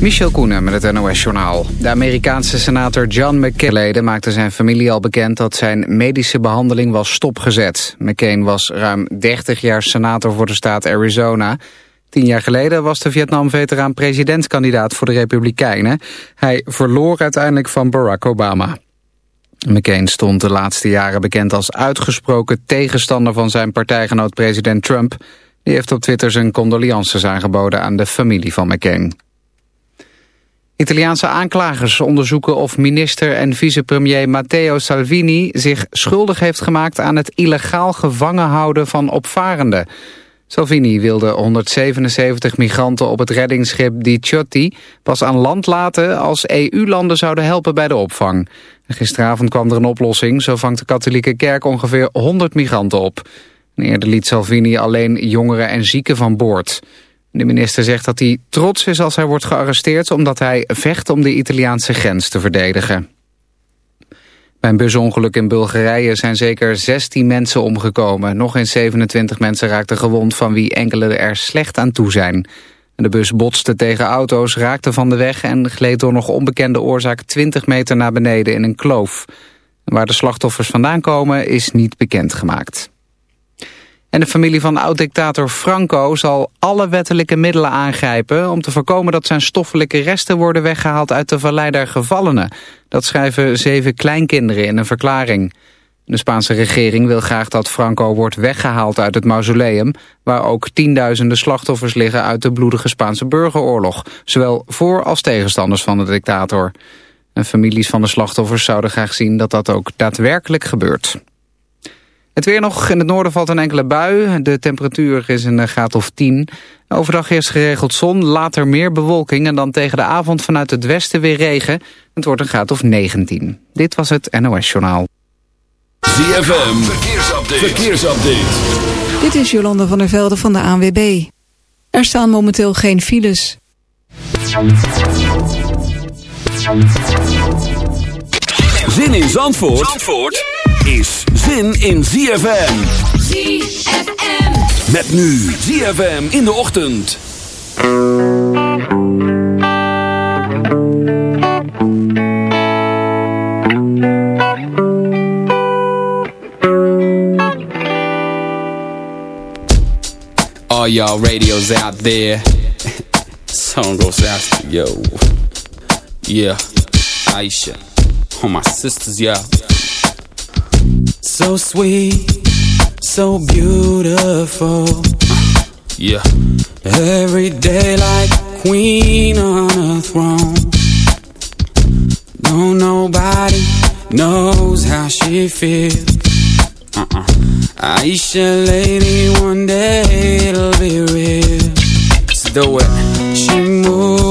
Michel Koenen met het NOS-journaal. De Amerikaanse senator John McCain maakte zijn familie al bekend dat zijn medische behandeling was stopgezet. McCain was ruim 30 jaar senator voor de staat Arizona. Tien jaar geleden was de Vietnam-veteraan presidentskandidaat voor de Republikeinen. Hij verloor uiteindelijk van Barack Obama. McCain stond de laatste jaren bekend als uitgesproken tegenstander van zijn partijgenoot president Trump. Die heeft op Twitter zijn condolences aangeboden aan de familie van McCain. Italiaanse aanklagers onderzoeken of minister en vicepremier Matteo Salvini zich schuldig heeft gemaakt aan het illegaal gevangen houden van opvarenden. Salvini wilde 177 migranten op het reddingsschip Di Ciotti pas aan land laten als EU-landen zouden helpen bij de opvang. Gisteravond kwam er een oplossing, zo vangt de katholieke kerk ongeveer 100 migranten op. eerder liet Salvini alleen jongeren en zieken van boord. De minister zegt dat hij trots is als hij wordt gearresteerd... omdat hij vecht om de Italiaanse grens te verdedigen. Bij een busongeluk in Bulgarije zijn zeker 16 mensen omgekomen. Nog eens 27 mensen raakten gewond van wie enkele er slecht aan toe zijn. De bus botste tegen auto's, raakte van de weg... en gleed door nog onbekende oorzaak 20 meter naar beneden in een kloof. Waar de slachtoffers vandaan komen is niet bekendgemaakt. En de familie van oud-dictator Franco zal alle wettelijke middelen aangrijpen... om te voorkomen dat zijn stoffelijke resten worden weggehaald uit de Vallei der Gevallenen. Dat schrijven zeven kleinkinderen in een verklaring. De Spaanse regering wil graag dat Franco wordt weggehaald uit het mausoleum... waar ook tienduizenden slachtoffers liggen uit de bloedige Spaanse burgeroorlog. Zowel voor- als tegenstanders van de dictator. En families van de slachtoffers zouden graag zien dat dat ook daadwerkelijk gebeurt. Het weer nog. In het noorden valt een enkele bui. De temperatuur is een graad of 10. Overdag eerst geregeld zon, later meer bewolking... en dan tegen de avond vanuit het westen weer regen. Het wordt een graad of 19. Dit was het NOS Journaal. ZFM, verkeersupdate. verkeersupdate. Dit is Jolanda van der Velde van de ANWB. Er staan momenteel geen files. Zin in Zandvoort? Zandvoort? Is zin in ZFM. ZFM. Met nu ZFM in de ochtend. All y'all radios out there. Song goes out to yo. Yeah, Aisha. All my sisters, yeah. So sweet, so beautiful. Yeah. Every day like queen on a throne. No, nobody knows how she feels. Uh-uh. Aisha, lady, one day it'll be real. Let's do it. She moves,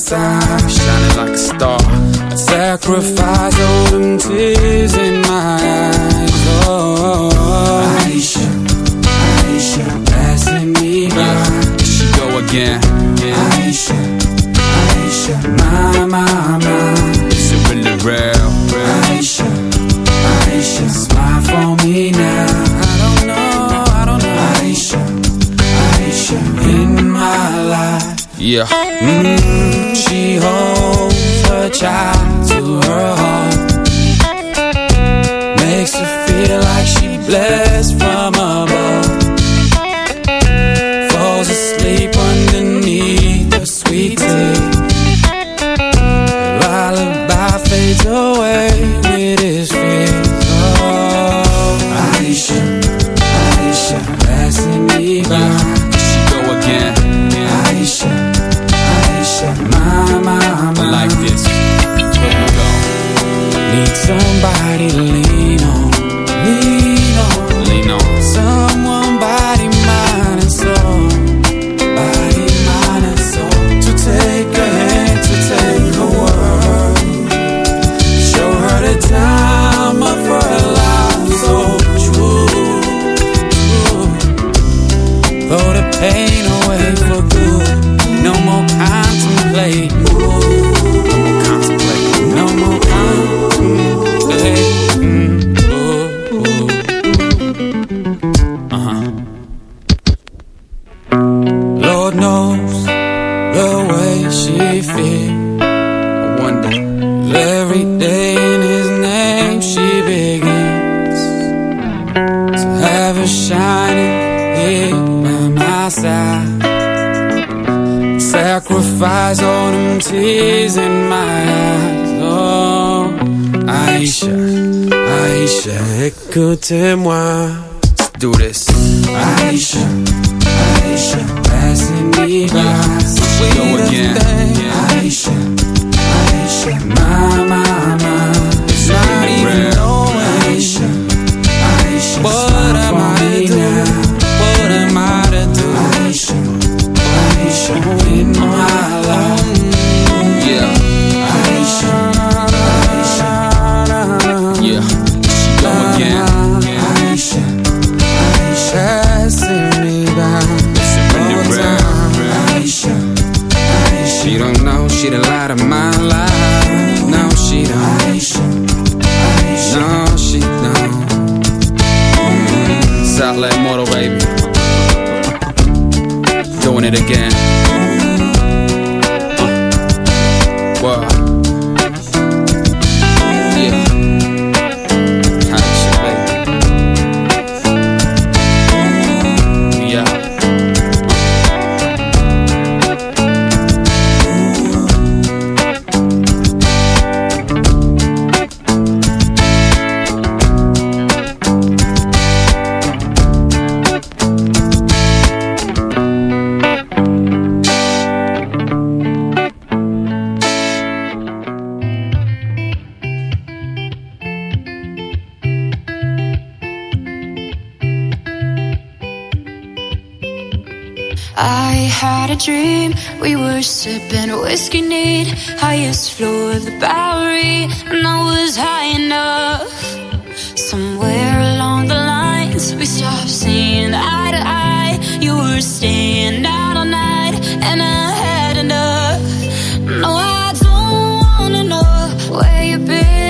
side, shining like a star. I sacrifice all them tears in my eyes. Oh, Aisha, Aisha, passing me by. Yeah, she go again. Yeah. Aisha, Aisha, my, my, my. She holds her child Aisha, Aisha, passing me by. Go again. Where you been?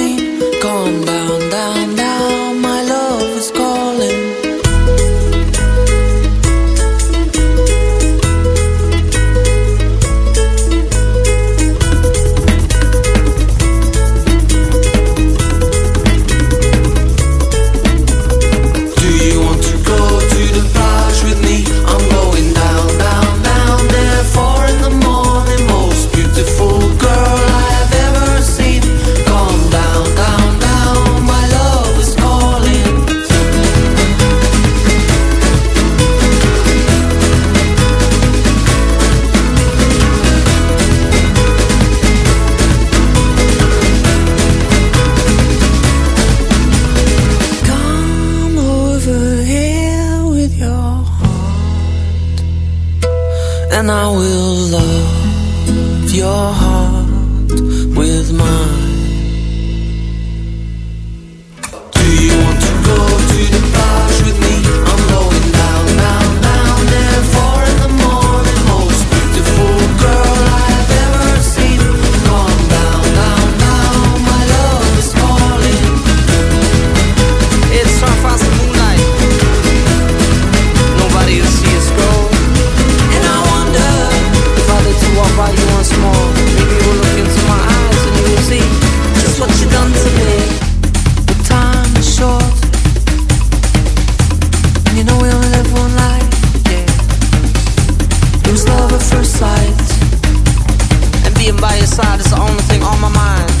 It's is the only thing on my mind.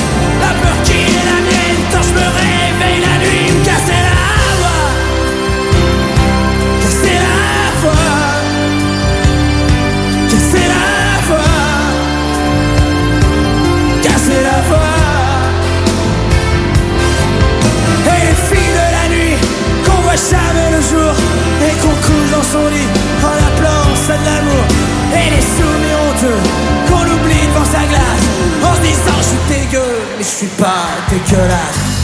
Et les soumis honteux Qu'on oublie devant sa glace. En se disant je suis dégueu Mais je suis pas dégueulasse.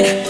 yeah.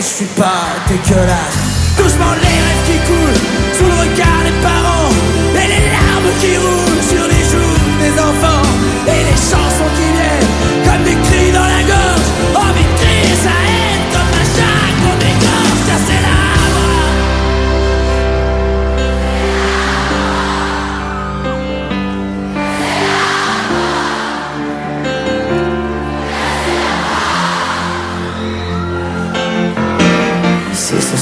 je suis pas dégueulasse. Doucement les rêves qui coulent sous le regard des parents et les larmes qui roulent sur les joues des enfants et les chansons qui viennent.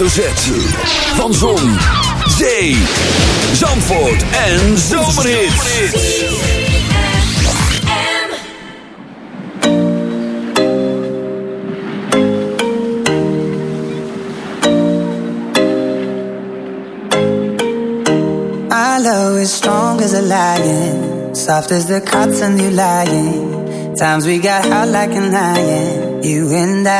hoofdletter Z. Van Zon, Zee, Zandvoort en Zomerhits. Our love is strong as a lion, soft as the cotton you lying. Times we got hot like an iron, you and I.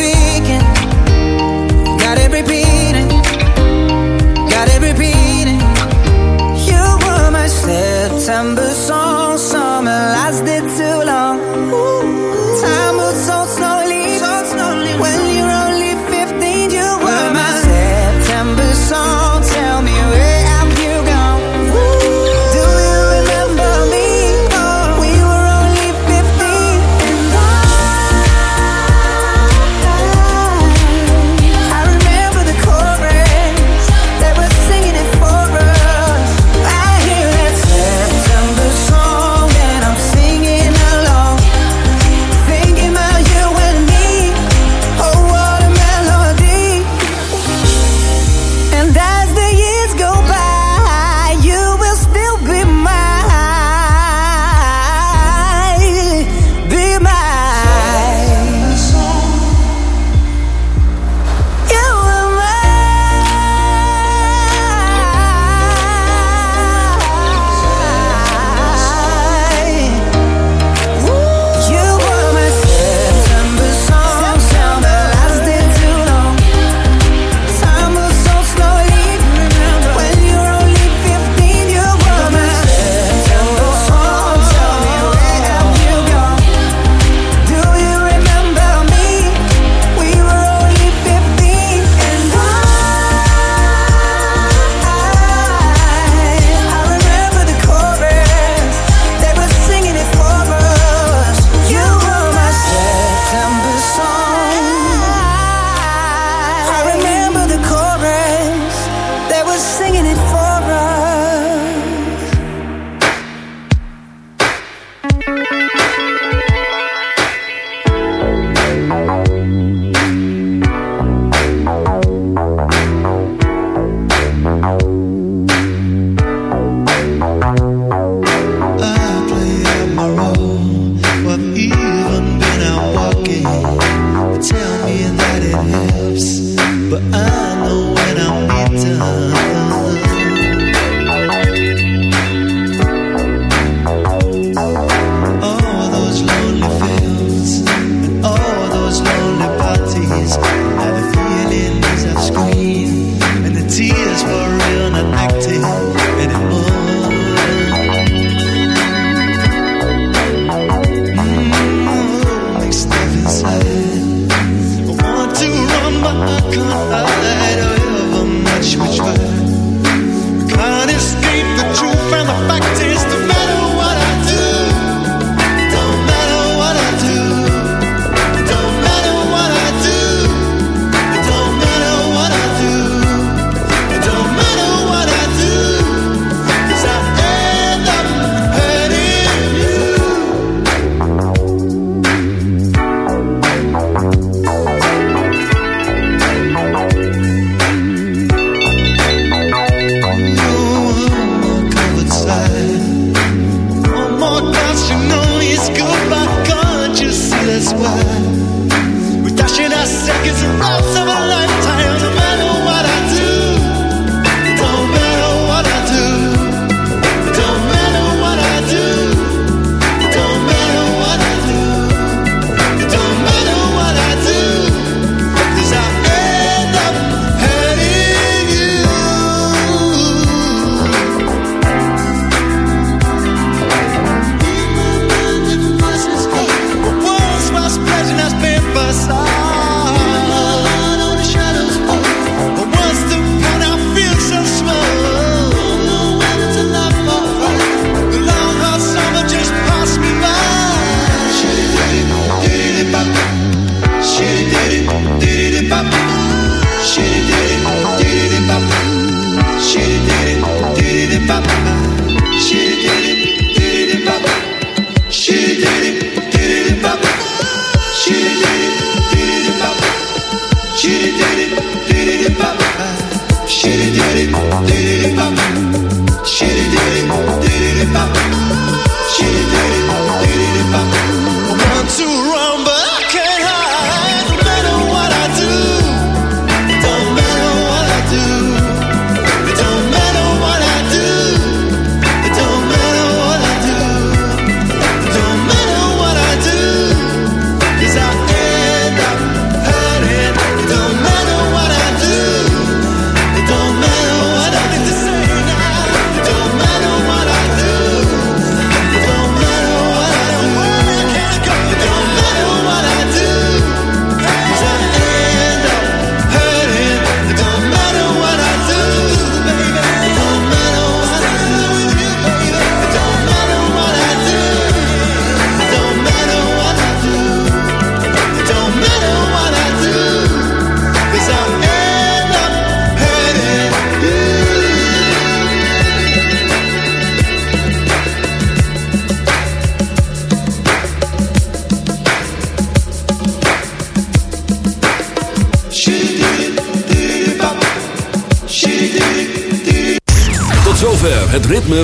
September.